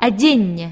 оденьте